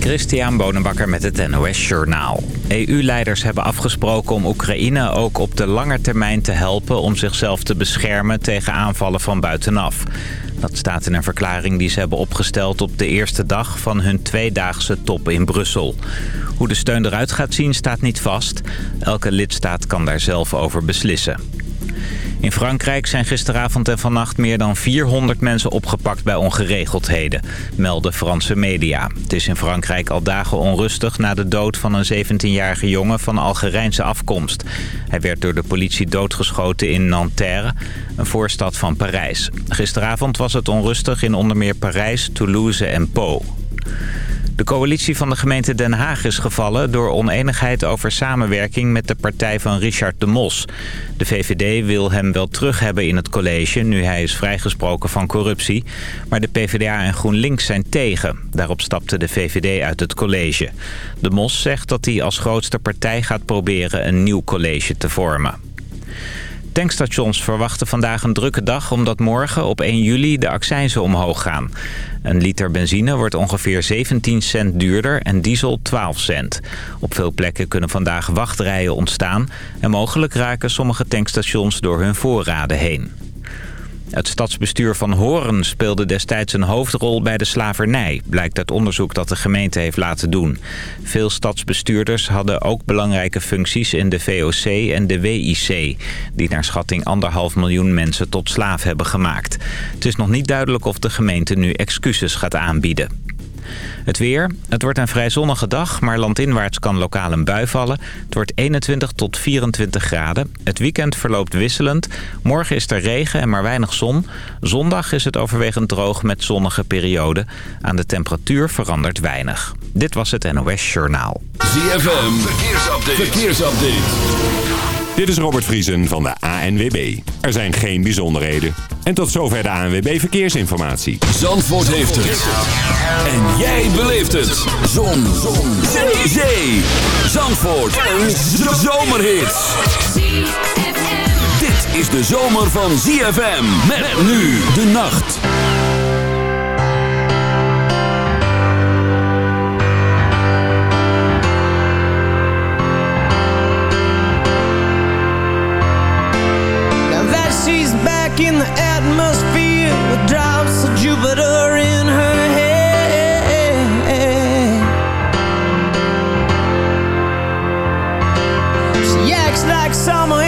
Christian Bonenbakker met het NOS Journaal. EU-leiders hebben afgesproken om Oekraïne ook op de lange termijn te helpen... om zichzelf te beschermen tegen aanvallen van buitenaf. Dat staat in een verklaring die ze hebben opgesteld op de eerste dag van hun tweedaagse top in Brussel. Hoe de steun eruit gaat zien staat niet vast. Elke lidstaat kan daar zelf over beslissen. In Frankrijk zijn gisteravond en vannacht meer dan 400 mensen opgepakt bij ongeregeldheden, melden Franse media. Het is in Frankrijk al dagen onrustig na de dood van een 17-jarige jongen van Algerijnse afkomst. Hij werd door de politie doodgeschoten in Nanterre, een voorstad van Parijs. Gisteravond was het onrustig in onder meer Parijs, Toulouse en Po. De coalitie van de gemeente Den Haag is gevallen door oneenigheid over samenwerking met de partij van Richard de Mos. De VVD wil hem wel terug hebben in het college nu hij is vrijgesproken van corruptie. Maar de PvdA en GroenLinks zijn tegen. Daarop stapte de VVD uit het college. De Mos zegt dat hij als grootste partij gaat proberen een nieuw college te vormen. Tankstations verwachten vandaag een drukke dag... omdat morgen op 1 juli de accijnzen omhoog gaan. Een liter benzine wordt ongeveer 17 cent duurder en diesel 12 cent. Op veel plekken kunnen vandaag wachtrijen ontstaan... en mogelijk raken sommige tankstations door hun voorraden heen. Het stadsbestuur van Horen speelde destijds een hoofdrol bij de slavernij... blijkt uit onderzoek dat de gemeente heeft laten doen. Veel stadsbestuurders hadden ook belangrijke functies in de VOC en de WIC... die naar schatting anderhalf miljoen mensen tot slaaf hebben gemaakt. Het is nog niet duidelijk of de gemeente nu excuses gaat aanbieden. Het weer. Het wordt een vrij zonnige dag, maar landinwaarts kan lokaal een bui vallen. Het wordt 21 tot 24 graden. Het weekend verloopt wisselend. Morgen is er regen en maar weinig zon. Zondag is het overwegend droog met zonnige perioden. Aan de temperatuur verandert weinig. Dit was het NOS Journaal. ZFM. Verkeersupdate. Verkeersupdate. Dit is Robert Vriesen van de ANWB. Er zijn geen bijzonderheden. En tot zover de ANWB Verkeersinformatie. Zandvoort heeft het. En jij beleeft het. Zon. Zon. Zee. Zee. Zandvoort. Een zomerhit. Dit is de zomer van ZFM. Met nu de nacht. In the atmosphere with drops of Jupiter in her head. She acts like summer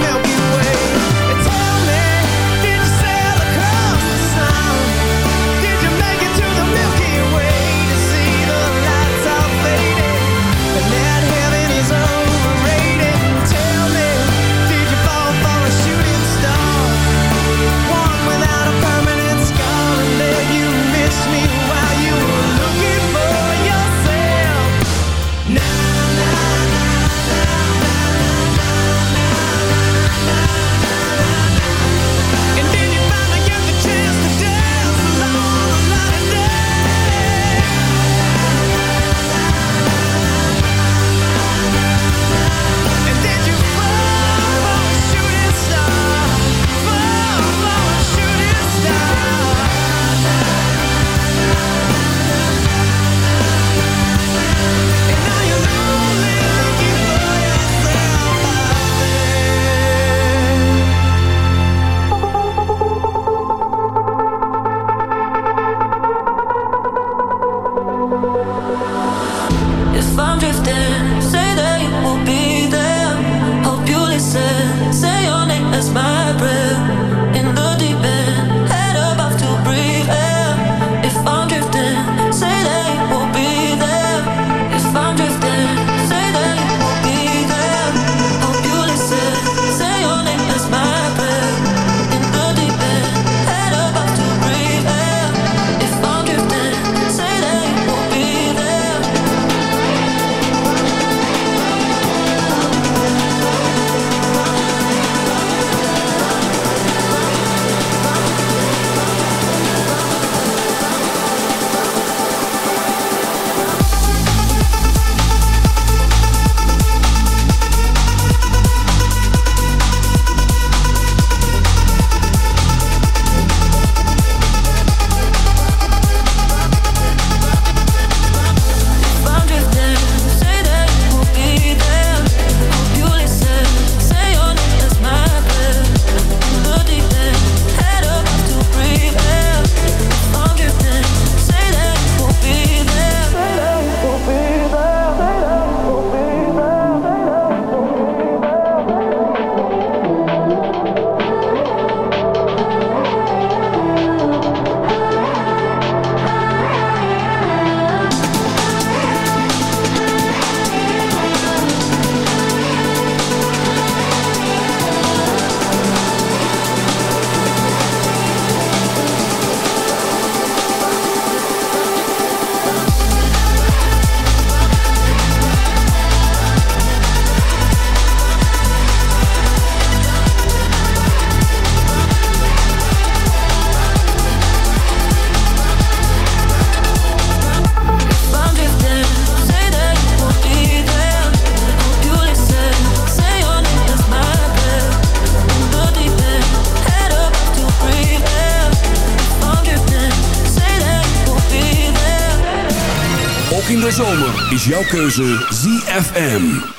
never is jouw keuze ZFM.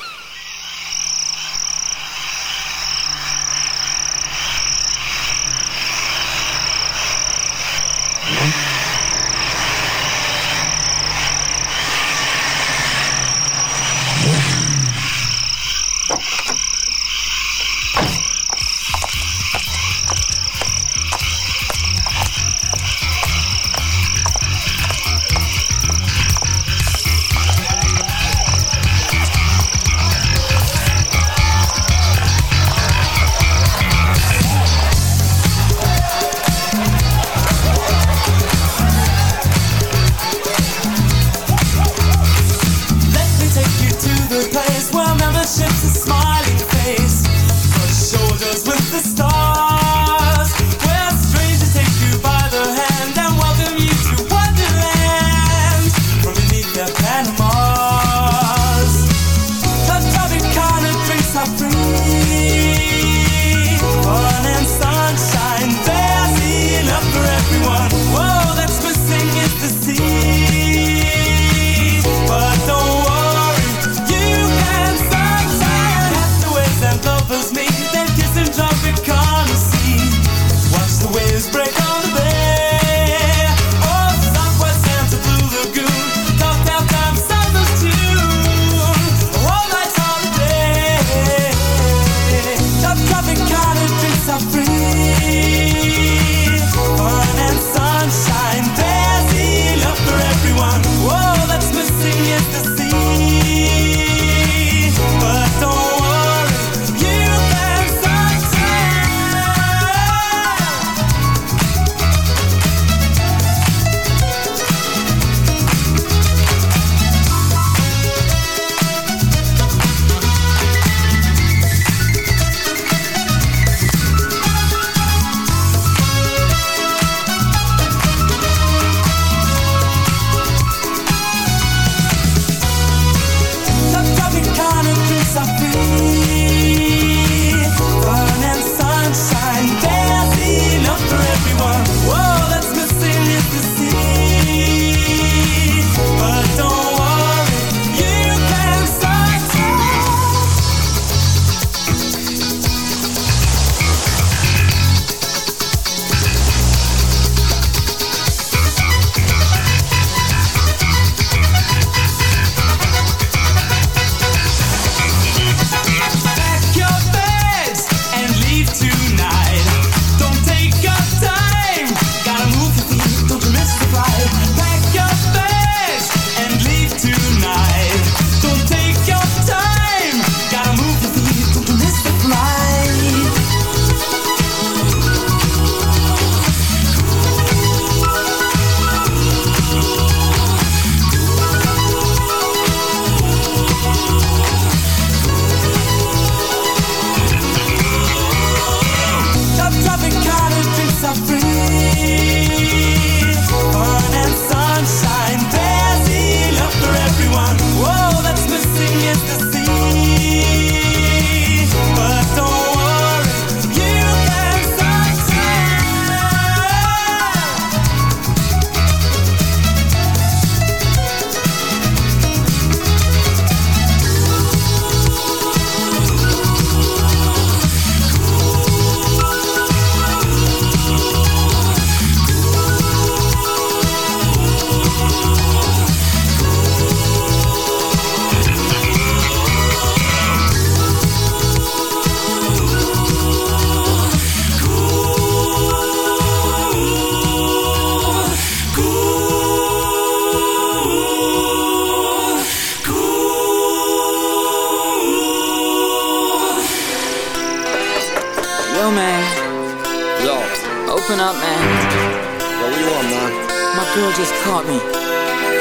just caught me.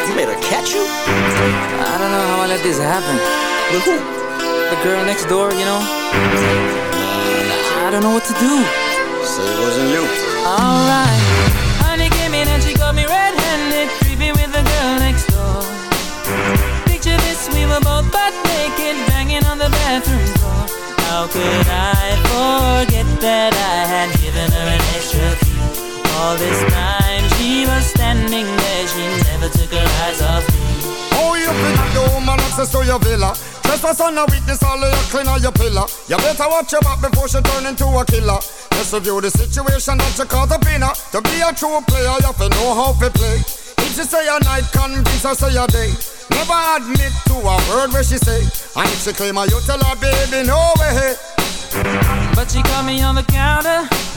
You made her catch you? I don't know how I let this happen. With who? The girl next door, you know? I don't know what to do. Say so it wasn't you. Alright. Honey came in and she got me red-handed, creepy with the girl next door. Picture this, we were both butt naked, banging on the bathroom door. How could I forget that I had given her an extra all this time she was standing there, she never took her eyes off me. Oh, you think the woman access to your villa? Trespass on a weakness, all of your clean on your pillar. You better watch your back before she turn into a killer. Just review the situation that you caught up in. To be a true player, you have to know how to play. If she say a night, convince her say a day. Never admit to a word where she say. And if she claim her, you tell her, baby, no way. But she caught me on the counter.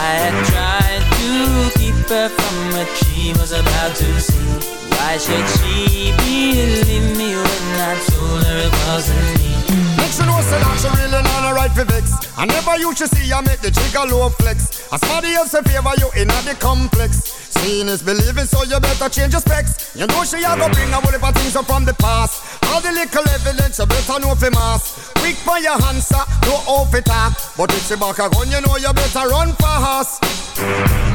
I had tried to keep her from what she was about to see. Why should she believe me when I told her it wasn't me? Make sure know say that she really not a right for vex. I never used to see her make the trigger low flex. As somebody else in favor you in the complex. Is believing, so you better change your specs. You know she a go bring a whole heap of things up from the past. All the little evidence you better know for mass. Quick for your answer, no off it talk. But if she back a gun, you know you better run fast.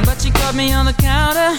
But she caught me on the counter.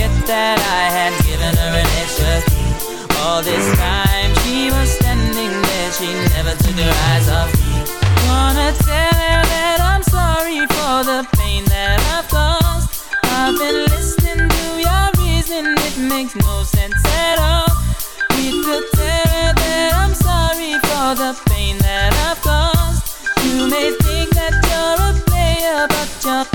that I had given her an extra key? All this time she was standing there, she never took her eyes off me. Wanna tell her that I'm sorry for the pain that I've caused. I've been listening to your reason, it makes no sense at all. Need to tell her that I'm sorry for the pain that I've caused. You may think that you're a player, but you're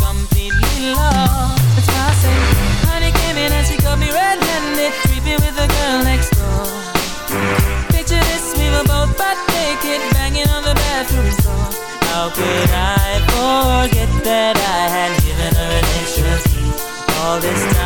could I forget that I had given her an extra key? All this time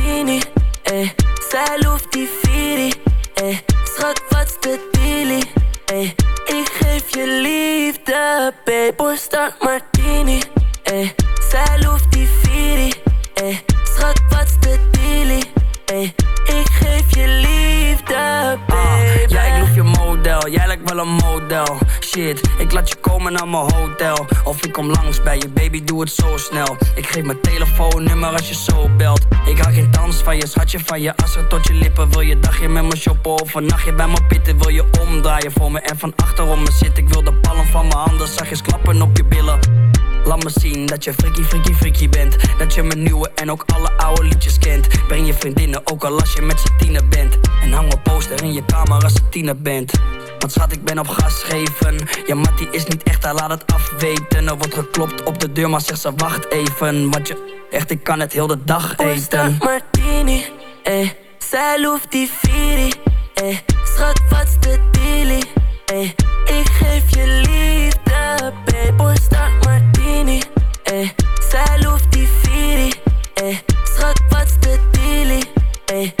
babe. Oorsta Martini, eh. Zij loeft die Firi, eh. Schat, wat's de dealie, eh. Ik geef je liefde, babe. Ja, ik loef je model, jij lijkt wel een model Shit, ik laat je komen naar mijn hotel. Of ik kom langs bij je, baby, doe het zo snel. Ik geef mijn telefoonnummer als je zo belt. Ik hou geen dans van je, schatje van je assen tot je lippen. Wil je dagje met me shoppen of een nachtje bij me pitten? Wil je omdraaien voor me en van achterom me zitten? Ik wil de palm van mijn handen zachtjes klappen op je billen Laat me zien dat je freaky, freaky, freaky bent. Dat je mijn nieuwe en ook alle oude liedjes kent. Breng je vriendinnen ook al als je met z'n bent. En hang een poster in je kamer als je tiener bent. Want schat, ik ben op gas geven Ja, Mattie is niet echt, hij laat het afweten. Er wordt geklopt op de deur, maar zegt ze wacht even. Want je, echt, ik kan het heel de dag eten. Martini, eh. Zij loeft die Firi, eh. Schat, wat's de dealie, eh. Ik geef je liefde, babe. Oorsta Martini, eh. Zij loeft die Firi, eh. Schat, wat's de dealie, eh.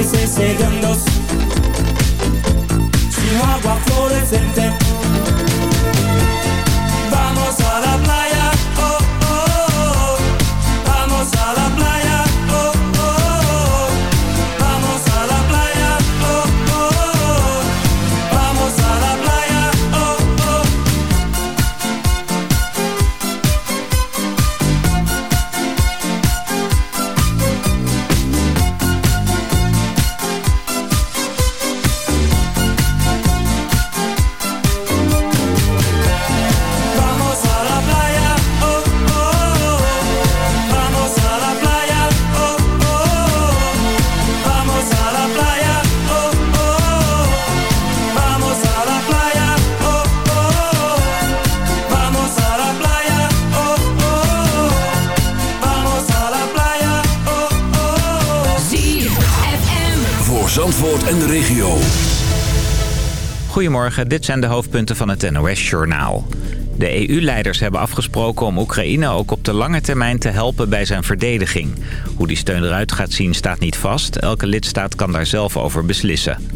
meses serían dos Chihuahua florecente Dit zijn de hoofdpunten van het NOS-journaal. De EU-leiders hebben afgesproken om Oekraïne ook op de lange termijn te helpen bij zijn verdediging. Hoe die steun eruit gaat zien staat niet vast. Elke lidstaat kan daar zelf over beslissen.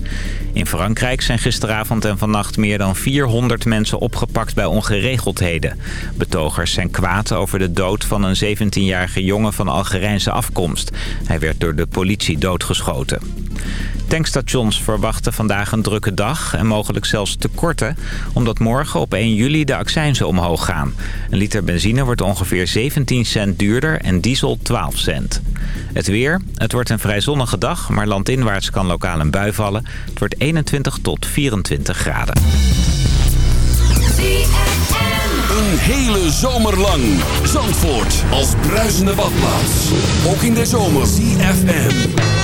In Frankrijk zijn gisteravond en vannacht meer dan 400 mensen opgepakt bij ongeregeldheden. Betogers zijn kwaad over de dood van een 17-jarige jongen van Algerijnse afkomst. Hij werd door de politie doodgeschoten. Tankstations verwachten vandaag een drukke dag en mogelijk zelfs tekorten... omdat morgen op 1 juli de accijnzen omhoog gaan. Een liter benzine wordt ongeveer 17 cent duurder en diesel 12 cent. Het weer, het wordt een vrij zonnige dag, maar landinwaarts kan lokaal een bui vallen. Het wordt 21 tot 24 graden. Een hele zomer lang. Zandvoort als bruisende badplaats. Ook in de zomer. CFM.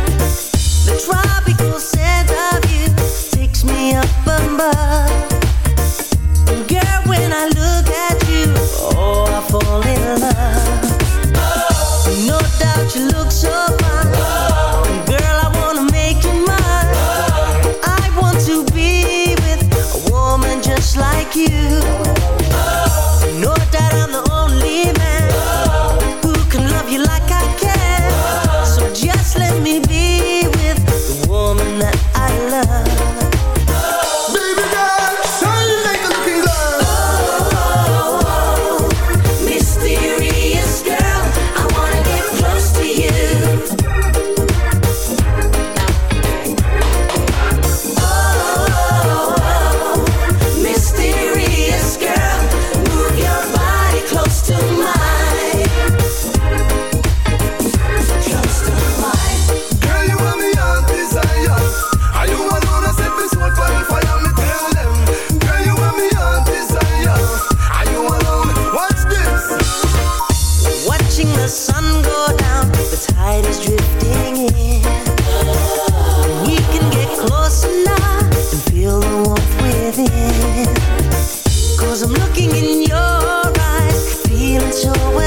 looking in your eyes, feeling so.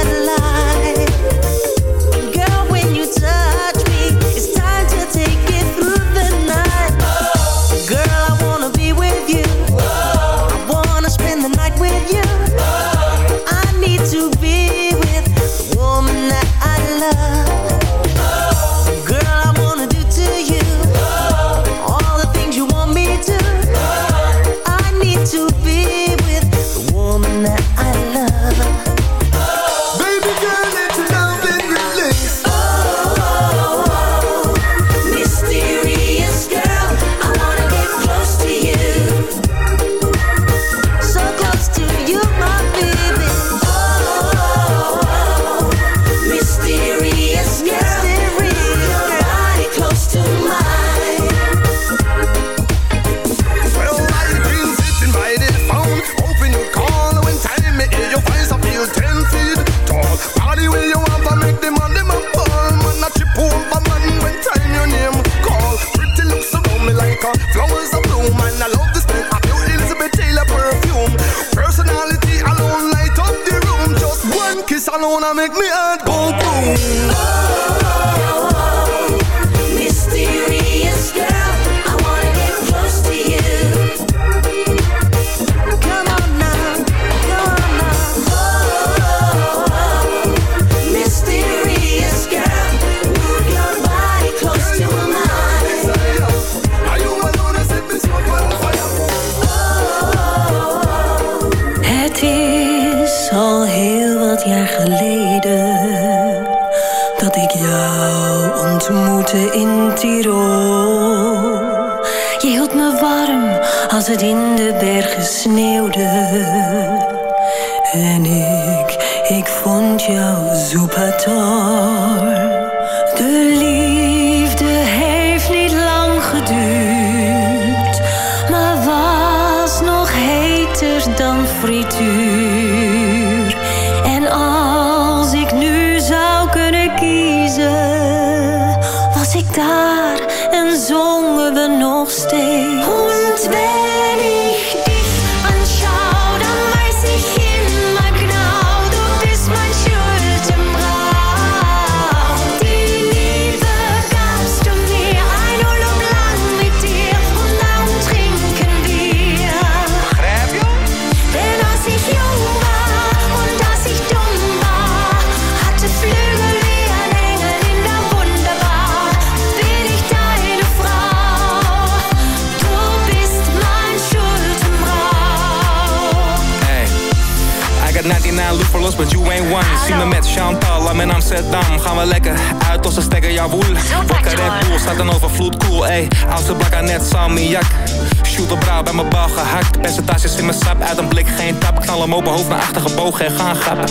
In Tirol. Je hield me warm als het in de bergen sneeuwde. En ik, ik vond jou soepator. De liefde met Chantal, I'm in Amsterdam. Gaan we lekker uit onze stekker, jawoel. Wakker Red Bull, staat een overvloed, cool, ey. Oudste blakka net salmiak. Shoot op brouw bij mijn bal gehakt. Percentages in mijn sap, uit een blik geen tap. Knal hem open, hoofd naar achter gebogen en gaan grappen.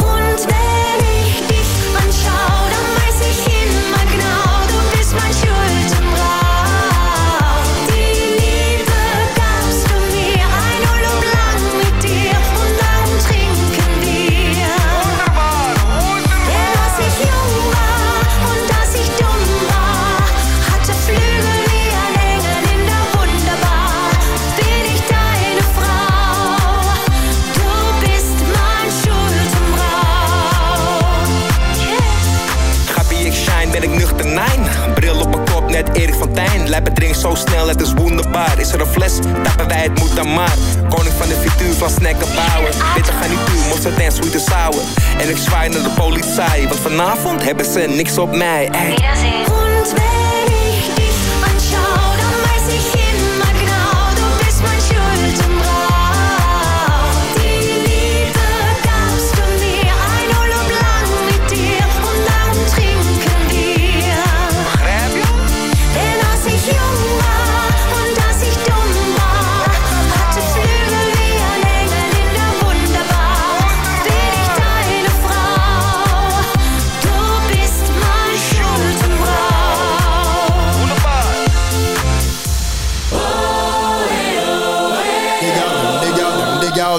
Und Lijpen drink zo snel, het is wonderbaar. Is er een fles, tappen wij het moet dan maar. Koning van de frituur, van snacken bouwen. Bitter gaan niet toe, mosterd en sweet and sour. En ik zwaai naar de politie, want vanavond hebben ze niks op mij. Ey.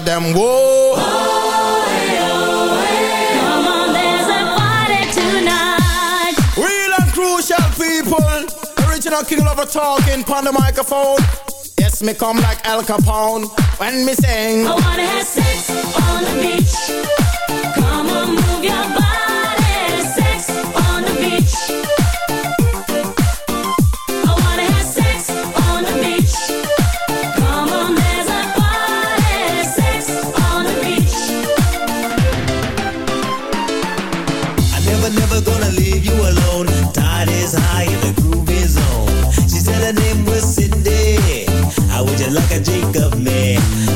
Them, whoa. Crucial people. Original king lover talking on the microphone. Yes, me come like Al Capone when me sing. I wanna have sex on the beach.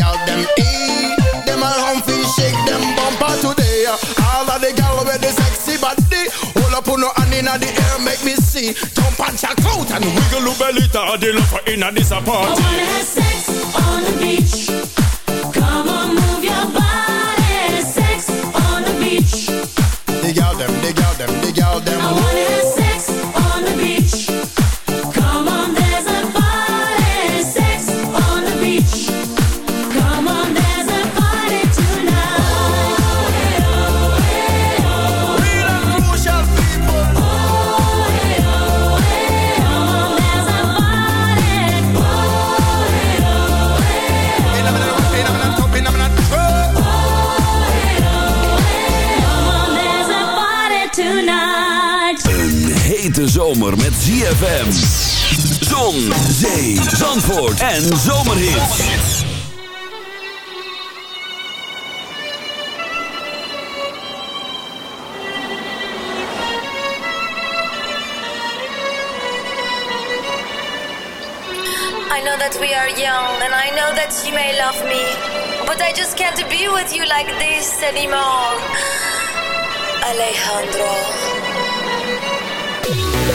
out them, out them, I humpy shake them bumper today. All of the gal with the sexy body. Hold up on no hand inna the air, make me see. Jump and check out and wiggle your belly to the love for inna this I wanna have sex on the beach. Come on, move your body. Sex on the beach. Dig out them, dig out them, dig out them, I wanna have sex zomer met ZFM. Zon, zee, zandvoort en zomerhits. I know that we are young and I know that you may love me, but I just can't be with you like this anymore. Alejandro. She's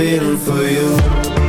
feeling for you.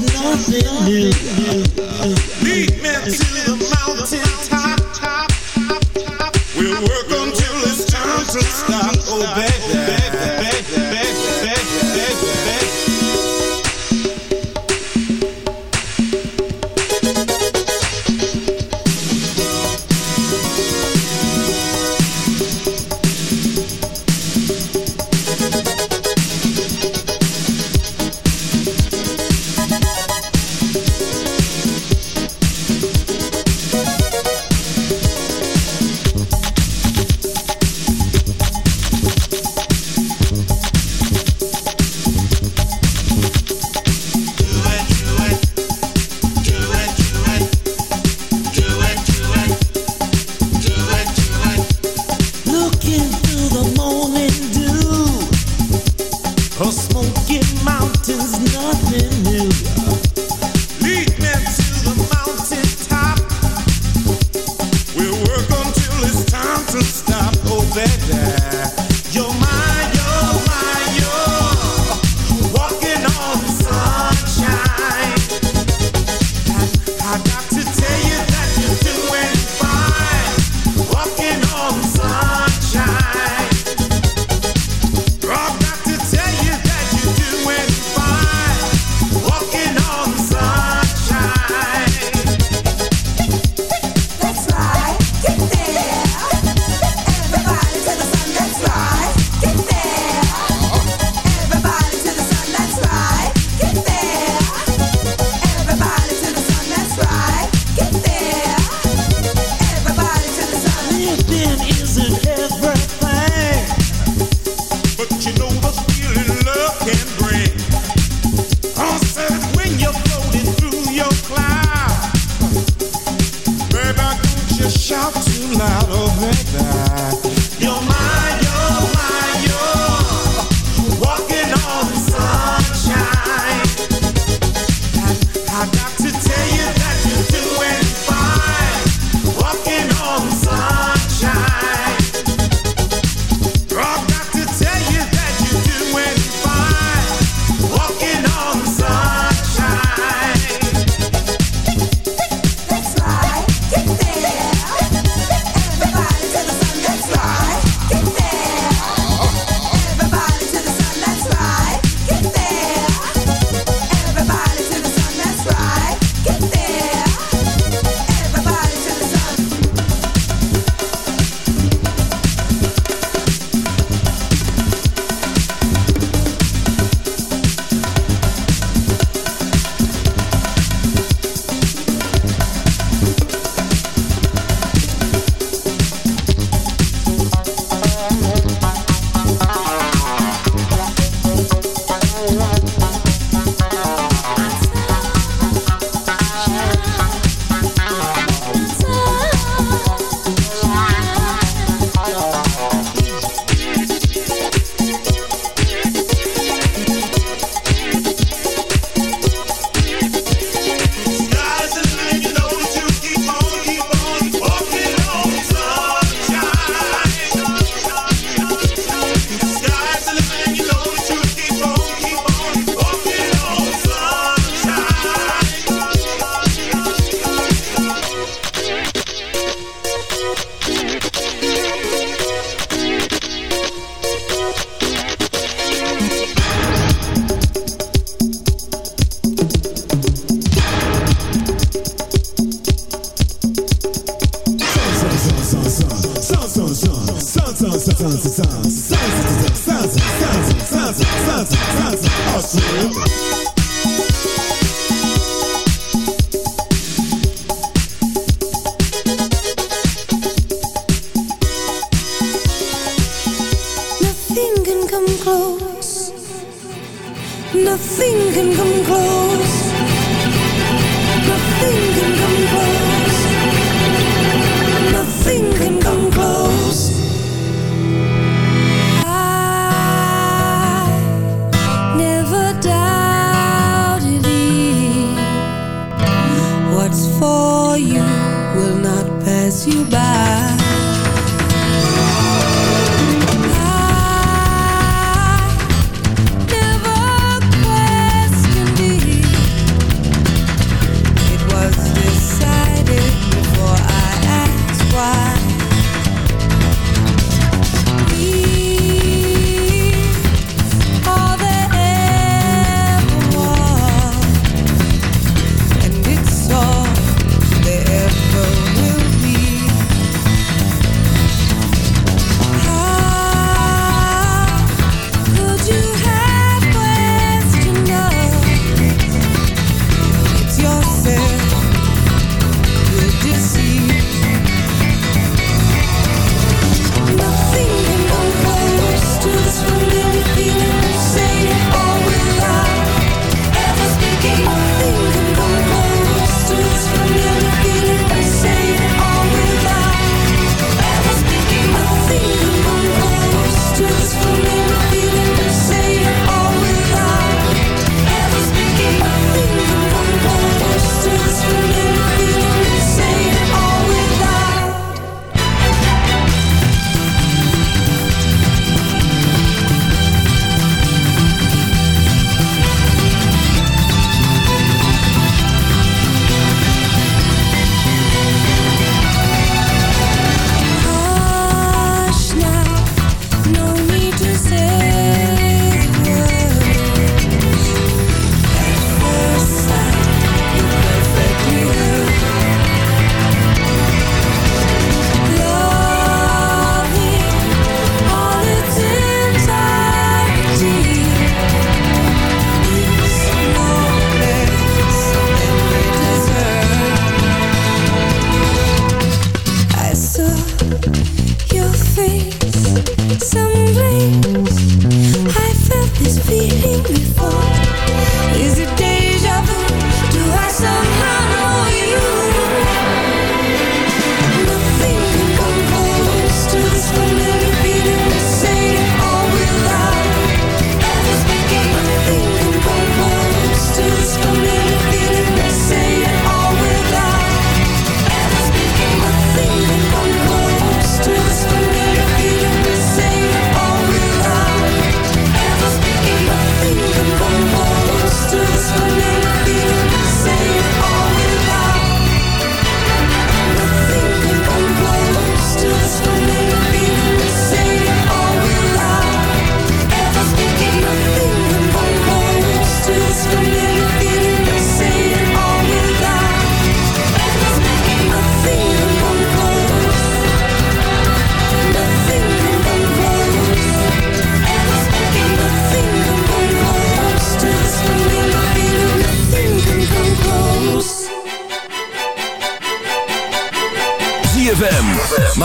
Nothing new. Lead me to the